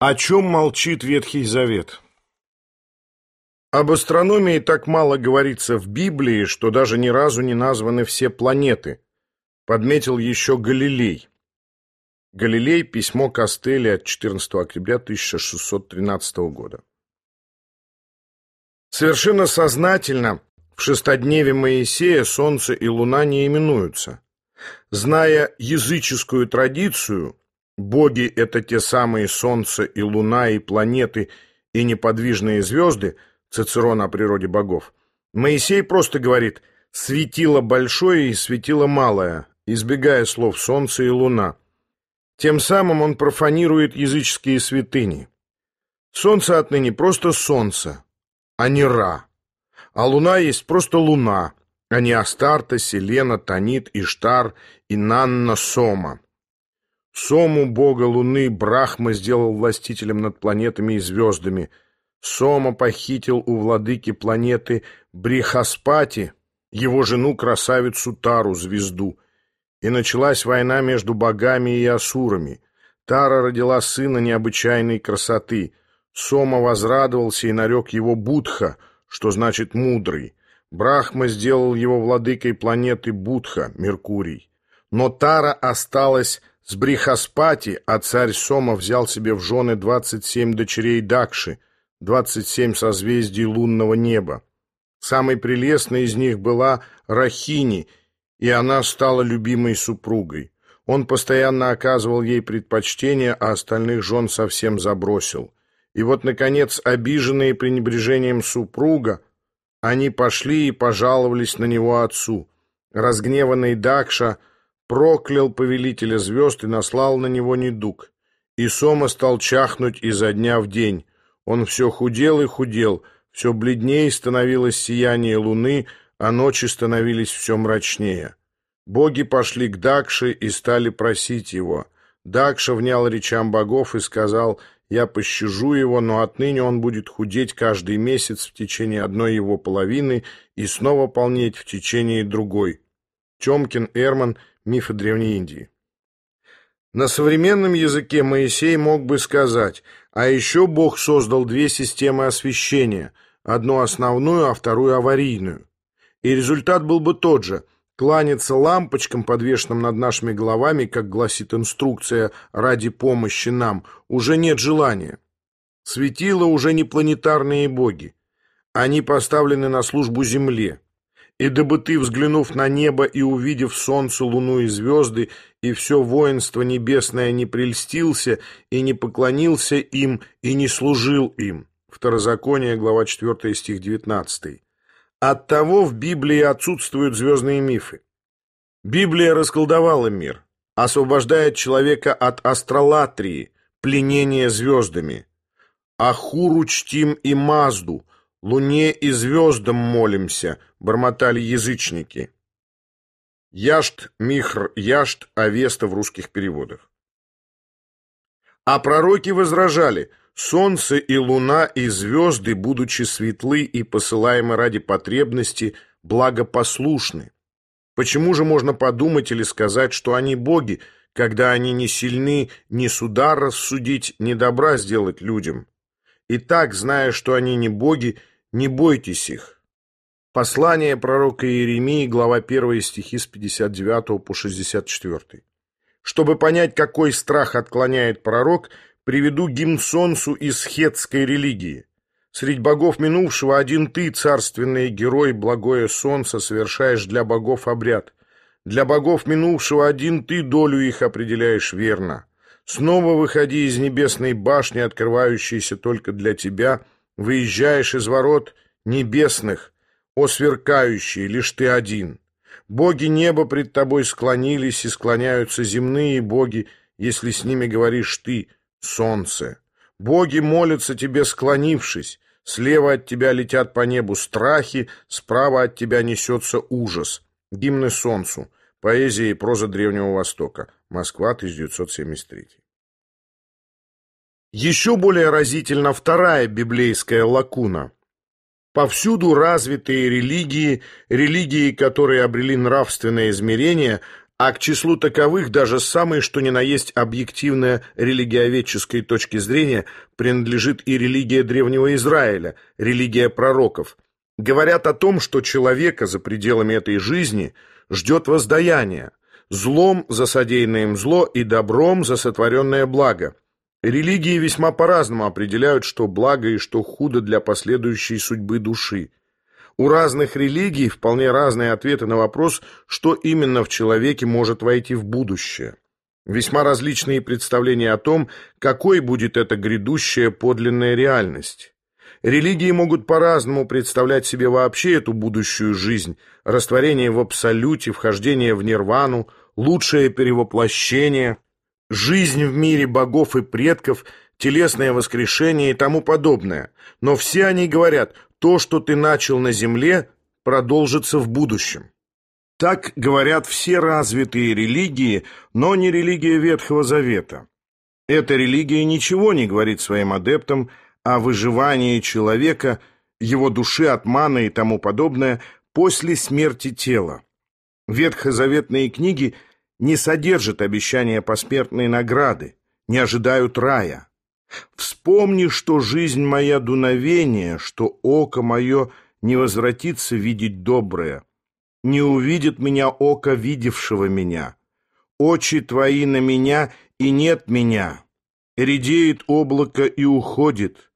О чем молчит Ветхий Завет? Об астрономии так мало говорится в Библии, что даже ни разу не названы все планеты, подметил еще Галилей. Галилей, письмо Костели от 14 октября 1613 года. Совершенно сознательно в шестодневе Моисея Солнце и Луна не именуются. Зная языческую традицию, Боги — это те самые Солнце и Луна и планеты и неподвижные звезды, Цицерон о природе богов. Моисей просто говорит «светило большое и светило малое», избегая слов «Солнце» и «Луна». Тем самым он профанирует языческие святыни. Солнце отныне просто Солнце, а не Ра. А Луна есть просто Луна, а не Астарта, Селена, Танит, Иштар и Нанна Сома. Сому, бога Луны, Брахма сделал властителем над планетами и звездами. Сома похитил у владыки планеты Брихаспати, его жену, красавицу Тару, звезду. И началась война между богами и асурами. Тара родила сына необычайной красоты. Сома возрадовался и нарек его Будха, что значит «мудрый». Брахма сделал его владыкой планеты Будха, Меркурий. Но Тара осталась с Брихаспати, а царь Сома взял себе в жены 27 дочерей Дакши, 27 созвездий лунного неба. Самой прелестной из них была Рахини, и она стала любимой супругой. Он постоянно оказывал ей предпочтение, а остальных жен совсем забросил. И вот, наконец, обиженные пренебрежением супруга, они пошли и пожаловались на него отцу. Разгневанный Дакша – проклял повелителя звезд и наслал на него недуг. И Сома стал чахнуть изо дня в день. Он все худел и худел, все бледнее становилось сияние луны, а ночи становились все мрачнее. Боги пошли к Дакше и стали просить его. Дакша внял речам богов и сказал, «Я пощажу его, но отныне он будет худеть каждый месяц в течение одной его половины и снова полнеть в течение другой». Чомкин, Эрман, Мифы Древней Индии. На современном языке Моисей мог бы сказать, а еще Бог создал две системы освещения, одну основную, а вторую аварийную. И результат был бы тот же – кланяться лампочкам, подвешенным над нашими головами, как гласит инструкция «ради помощи нам», уже нет желания. Светила уже не планетарные боги. Они поставлены на службу Земле. И дабы ты, взглянув на небо и увидев солнце, луну и звезды, и все воинство небесное не прельстился и не поклонился им и не служил им. Второзаконие, глава 4, стих 19. Оттого в Библии отсутствуют звездные мифы. Библия расколдовала мир, освобождает человека от астролатрии, пленения звездами. Ахуру чтим и Мазду, Луне и звездам молимся, бормотали язычники. Яшт, Михр, Яшт, Авеста в русских переводах. А пророки возражали, солнце и луна и звезды, будучи светлы и посылаемы ради потребности, благопослушны. Почему же можно подумать или сказать, что они боги, когда они не сильны ни суда рассудить, ни добра сделать людям? И так, зная, что они не боги, не бойтесь их. Послание пророка Иеремии, глава 1, стихи с 59 по 64. Чтобы понять, какой страх отклоняет пророк, приведу гимн солнцу из хетской религии. Средь богов минувшего один ты, царственный герой, благое солнце, совершаешь для богов обряд. Для богов минувшего один ты долю их определяешь верно. Снова выходи из небесной башни, открывающейся только для тебя, выезжаешь из ворот небесных, о сверкающий, лишь ты один. Боги неба пред тобой склонились, и склоняются земные боги, если с ними говоришь ты, солнце. Боги молятся тебе, склонившись, слева от тебя летят по небу страхи, справа от тебя несется ужас. Гимны солнцу. Поэзия и проза Древнего Востока. Москва, 1973. Еще более разительна вторая библейская лакуна. Повсюду развитые религии, религии, которые обрели нравственное измерение, а к числу таковых даже самой, что ни на есть объективная религиоведческой точки зрения, принадлежит и религия Древнего Израиля, религия пророков. Говорят о том, что человека за пределами этой жизни ждет воздаяние, злом за содеянное им зло и добром за сотворенное благо. Религии весьма по-разному определяют, что благо и что худо для последующей судьбы души. У разных религий вполне разные ответы на вопрос, что именно в человеке может войти в будущее. Весьма различные представления о том, какой будет эта грядущая подлинная реальность. Религии могут по-разному представлять себе вообще эту будущую жизнь, растворение в абсолюте, вхождение в нирвану, лучшее перевоплощение, жизнь в мире богов и предков, телесное воскрешение и тому подобное. Но все они говорят, то, что ты начал на земле, продолжится в будущем. Так говорят все развитые религии, но не религия Ветхого Завета. Эта религия ничего не говорит своим адептам о выживании человека, его души от маны и тому подобное после смерти тела. Ветхозаветные книги не содержат обещания посмертной награды, не ожидают рая. Вспомни, что жизнь моя дуновение, что око мое не возвратится видеть доброе. Не увидит меня око видевшего меня. Очи твои на меня, и нет меня. Редеет облако и уходит.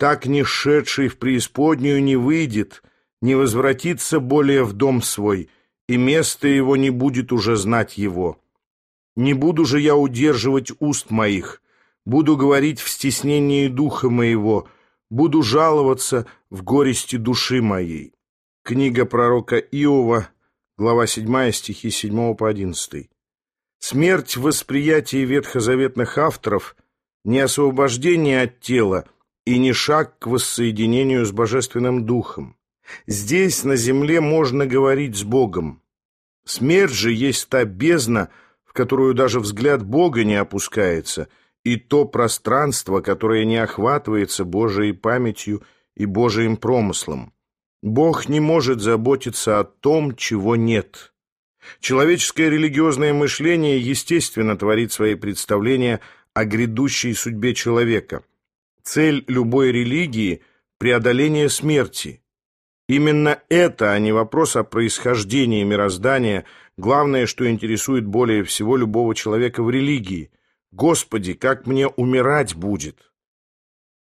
Так не шедший в преисподнюю не выйдет, не возвратится более в дом свой, и место его не будет уже знать его. Не буду же я удерживать уст моих, буду говорить в стеснении духа моего, буду жаловаться в горести души моей». Книга пророка Иова, глава 7, стихи 7 по 11. Смерть в ветхозаветных авторов не освобождение от тела и не шаг к воссоединению с Божественным Духом. Здесь, на земле, можно говорить с Богом. Смерть же есть та бездна, в которую даже взгляд Бога не опускается – и то пространство, которое не охватывается Божией памятью и Божиим промыслом. Бог не может заботиться о том, чего нет. Человеческое религиозное мышление естественно творит свои представления о грядущей судьбе человека. Цель любой религии – преодоление смерти. Именно это, а не вопрос о происхождении мироздания, главное, что интересует более всего любого человека в религии – Господи, как мне умирать будет?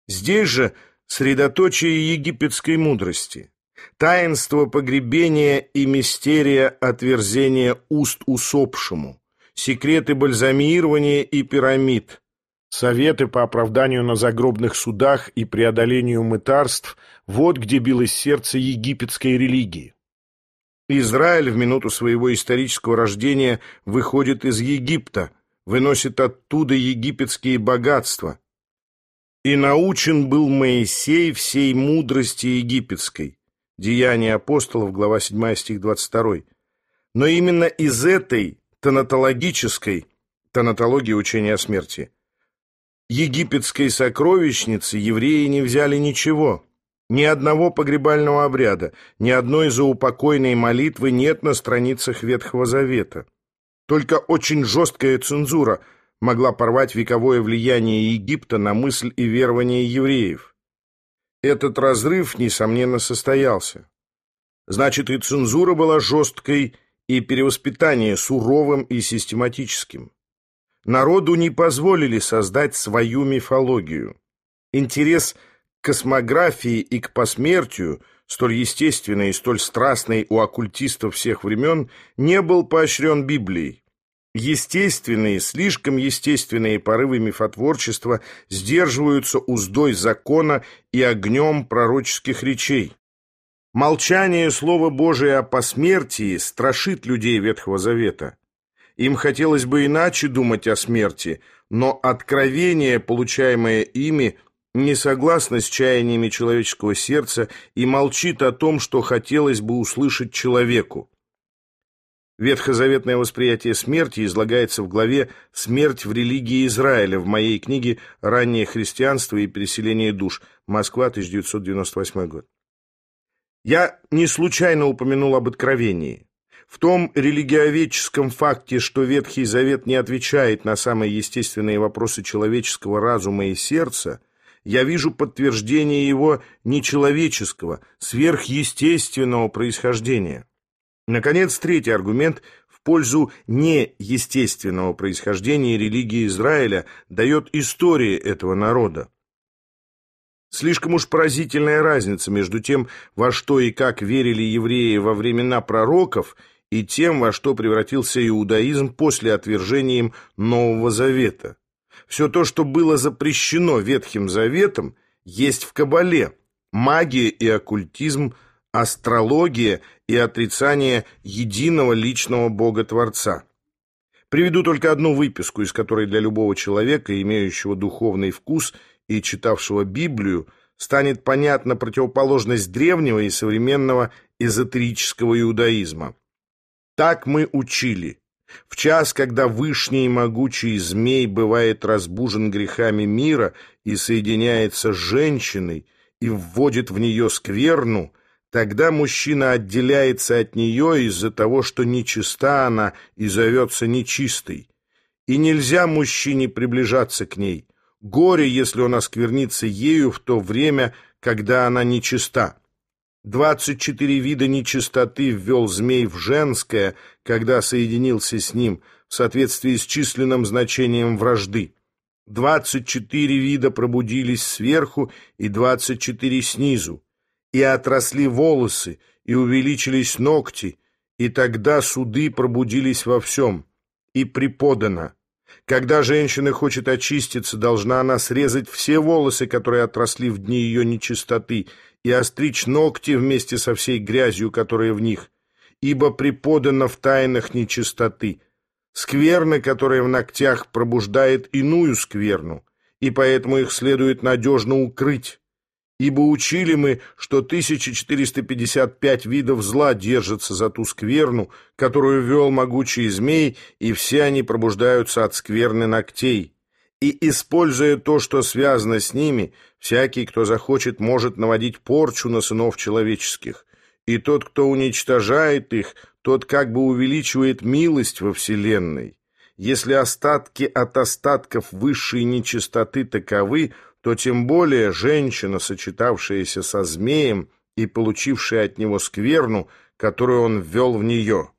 Здесь же средоточие египетской мудрости, таинство погребения и мистерия отверзения уст усопшему, секреты бальзамирования и пирамид, советы по оправданию на загробных судах и преодолению мытарств – вот где билось сердце египетской религии. Израиль в минуту своего исторического рождения выходит из Египта – выносит оттуда египетские богатства. И научен был Моисей всей мудрости египетской. Деяния апостолов, глава 7, стих 22. Но именно из этой тонатологической, тонатологии учения о смерти, египетской сокровищницы евреи не взяли ничего. Ни одного погребального обряда, ни одной заупокойной молитвы нет на страницах Ветхого Завета. Только очень жесткая цензура могла порвать вековое влияние Египта на мысль и верование евреев. Этот разрыв, несомненно, состоялся. Значит, и цензура была жесткой, и перевоспитание суровым и систематическим. Народу не позволили создать свою мифологию. Интерес к космографии и к посмертию – столь естественный и столь страстный у оккультистов всех времен, не был поощрен Библией. Естественные, слишком естественные порывы мифотворчества сдерживаются уздой закона и огнем пророческих речей. Молчание Слова Божия о посмертии страшит людей Ветхого Завета. Им хотелось бы иначе думать о смерти, но откровение, получаемое ими, не согласна с чаяниями человеческого сердца и молчит о том, что хотелось бы услышать человеку. Ветхозаветное восприятие смерти излагается в главе «Смерть в религии Израиля» в моей книге «Раннее христианство и переселение душ. Москва, 1998 год». Я не случайно упомянул об откровении. В том религиоведческом факте, что Ветхий Завет не отвечает на самые естественные вопросы человеческого разума и сердца, я вижу подтверждение его нечеловеческого, сверхъестественного происхождения. Наконец, третий аргумент в пользу неестественного происхождения религии Израиля дает история этого народа. Слишком уж поразительная разница между тем, во что и как верили евреи во времена пророков – и тем, во что превратился иудаизм после отвержения им Нового Завета. Все то, что было запрещено Ветхим Заветом, есть в Кабале. Магия и оккультизм, астрология и отрицание единого личного Бога-творца. Приведу только одну выписку, из которой для любого человека, имеющего духовный вкус и читавшего Библию, станет понятна противоположность древнего и современного эзотерического иудаизма. Так мы учили. В час, когда вышний и могучий змей бывает разбужен грехами мира и соединяется с женщиной и вводит в нее скверну, тогда мужчина отделяется от нее из-за того, что нечиста она и зовется нечистой. И нельзя мужчине приближаться к ней. Горе, если он осквернится ею в то время, когда она нечиста. Двадцать четыре вида нечистоты ввел змей в женское, когда соединился с ним, в соответствии с численным значением вражды. Двадцать четыре вида пробудились сверху и двадцать четыре снизу. И отросли волосы, и увеличились ногти, и тогда суды пробудились во всем. И преподано. Когда женщина хочет очиститься, должна она срезать все волосы, которые отросли в дни ее нечистоты, и остричь ногти вместе со всей грязью, которая в них, ибо преподано в тайнах нечистоты. Скверны, которая в ногтях пробуждает иную скверну, и поэтому их следует надежно укрыть. Ибо учили мы, что 1455 видов зла держатся за ту скверну, которую вел могучий змей, и все они пробуждаются от скверны ногтей и, используя то, что связано с ними, всякий, кто захочет, может наводить порчу на сынов человеческих. И тот, кто уничтожает их, тот как бы увеличивает милость во Вселенной. Если остатки от остатков высшей нечистоты таковы, то тем более женщина, сочетавшаяся со змеем и получившая от него скверну, которую он ввел в нее.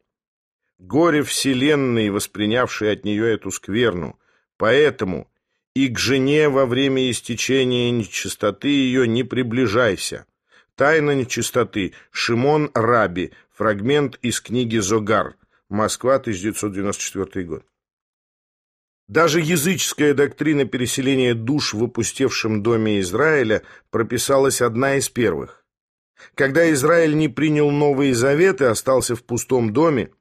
Горе Вселенной, воспринявшей от нее эту скверну. Поэтому и к жене во время истечения нечистоты ее не приближайся. Тайна нечистоты. Шимон Раби. Фрагмент из книги Зогар. Москва, 1994 год. Даже языческая доктрина переселения душ в опустевшем доме Израиля прописалась одна из первых. Когда Израиль не принял Новые Заветы, остался в пустом доме,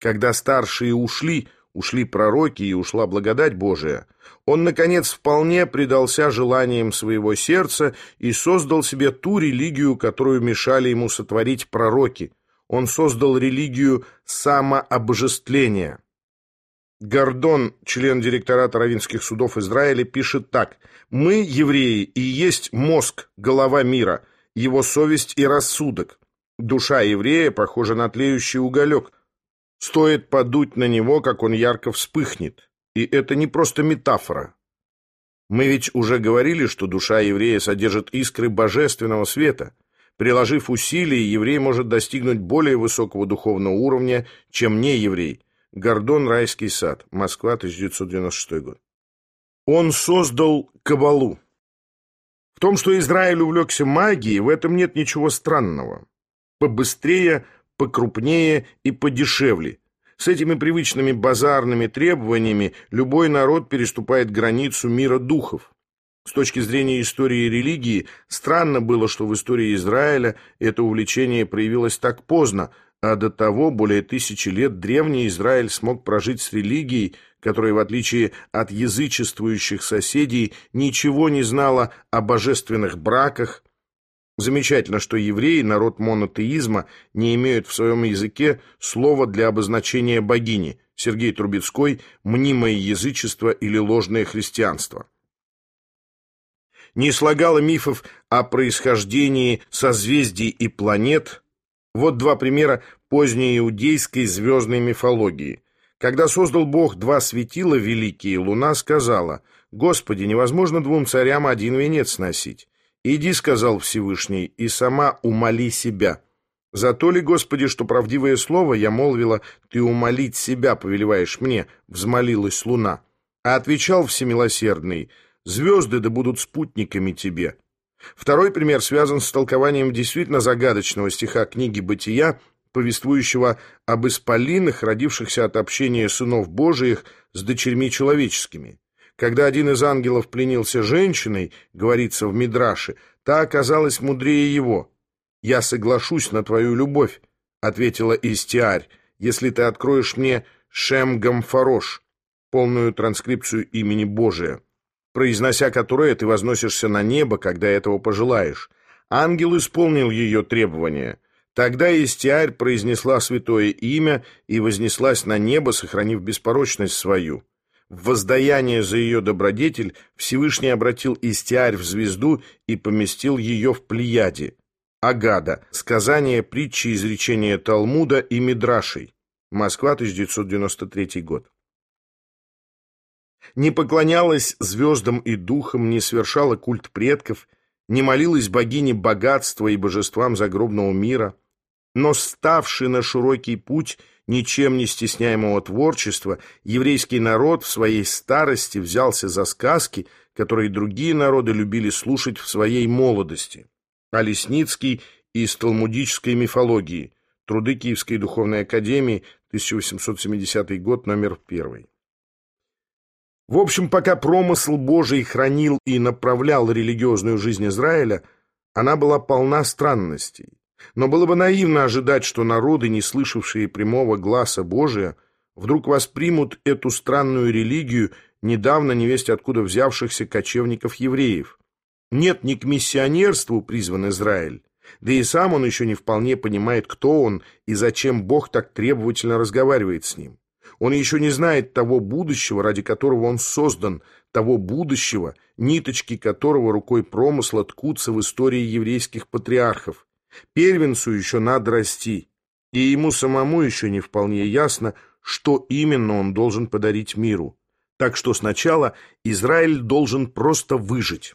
когда старшие ушли – ушли пророки и ушла благодать Божия, он, наконец, вполне предался желаниям своего сердца и создал себе ту религию, которую мешали ему сотворить пророки. Он создал религию самообожествления. Гордон, член директората равинских судов Израиля, пишет так. «Мы, евреи, и есть мозг, голова мира, его совесть и рассудок. Душа еврея похожа на тлеющий уголек, Стоит подуть на него, как он ярко вспыхнет. И это не просто метафора. Мы ведь уже говорили, что душа еврея содержит искры божественного света. Приложив усилия, еврей может достигнуть более высокого духовного уровня, чем не еврей. Гордон Райский сад. Москва, 1996 год. Он создал Кабалу. В том, что Израиль увлекся магией, в этом нет ничего странного. Побыстрее покрупнее и подешевле. С этими привычными базарными требованиями любой народ переступает границу мира духов. С точки зрения истории религии, странно было, что в истории Израиля это увлечение проявилось так поздно, а до того, более тысячи лет, древний Израиль смог прожить с религией, которая, в отличие от язычествующих соседей, ничего не знала о божественных браках, Замечательно, что евреи, народ монотеизма, не имеют в своем языке слова для обозначения богини. Сергей Трубецкой «Мнимое язычество или ложное христианство». Не слагала мифов о происхождении созвездий и планет, Вот два примера поздней иудейской звездной мифологии. Когда создал Бог два светила великие, луна сказала, «Господи, невозможно двум царям один венец носить. Иди, — сказал Всевышний, — и сама умоли себя». За то ли, Господи, что правдивое слово я молвила, ты умолить себя повелеваешь мне, взмолилась луна. А отвечал всемилосердный, звезды да будут спутниками тебе. Второй пример связан с толкованием действительно загадочного стиха книги «Бытия», повествующего об исполинах, родившихся от общения сынов Божиих с дочерьми человеческими. Когда один из ангелов пленился женщиной, говорится в Мидраше, та оказалась мудрее его. «Я соглашусь на твою любовь», — ответила Истиарь, «если ты откроешь мне Шем Гамфарош, полную транскрипцию имени Божия, произнося которое ты возносишься на небо, когда этого пожелаешь». Ангел исполнил ее требования — Тогда Истиарь произнесла святое имя и вознеслась на небо, сохранив беспорочность свою. В воздаяние за ее добродетель Всевышний обратил Истиарь в звезду и поместил ее в Плеяде. Агада. Сказание, притчи, изречения Талмуда и Мидрашей. Москва, 1993 год. Не поклонялась звездам и духам, не совершала культ предков, не молилась богине богатства и божествам загробного мира – но ставший на широкий путь ничем не стесняемого творчества, еврейский народ в своей старости взялся за сказки, которые другие народы любили слушать в своей молодости. А Лесницкий из талмудической мифологии. Труды Киевской духовной академии, 1870 год, номер первый. В общем, пока промысл Божий хранил и направлял религиозную жизнь Израиля, она была полна странностей. Но было бы наивно ожидать, что народы, не слышавшие прямого гласа Божия, вдруг воспримут эту странную религию недавно невесть откуда взявшихся кочевников-евреев. Нет, не к миссионерству призван Израиль, да и сам он еще не вполне понимает, кто он и зачем Бог так требовательно разговаривает с ним. Он еще не знает того будущего, ради которого он создан, того будущего, ниточки которого рукой промысла ткутся в истории еврейских патриархов, Первенцу еще надо расти, и ему самому еще не вполне ясно, что именно он должен подарить миру. Так что сначала Израиль должен просто выжить.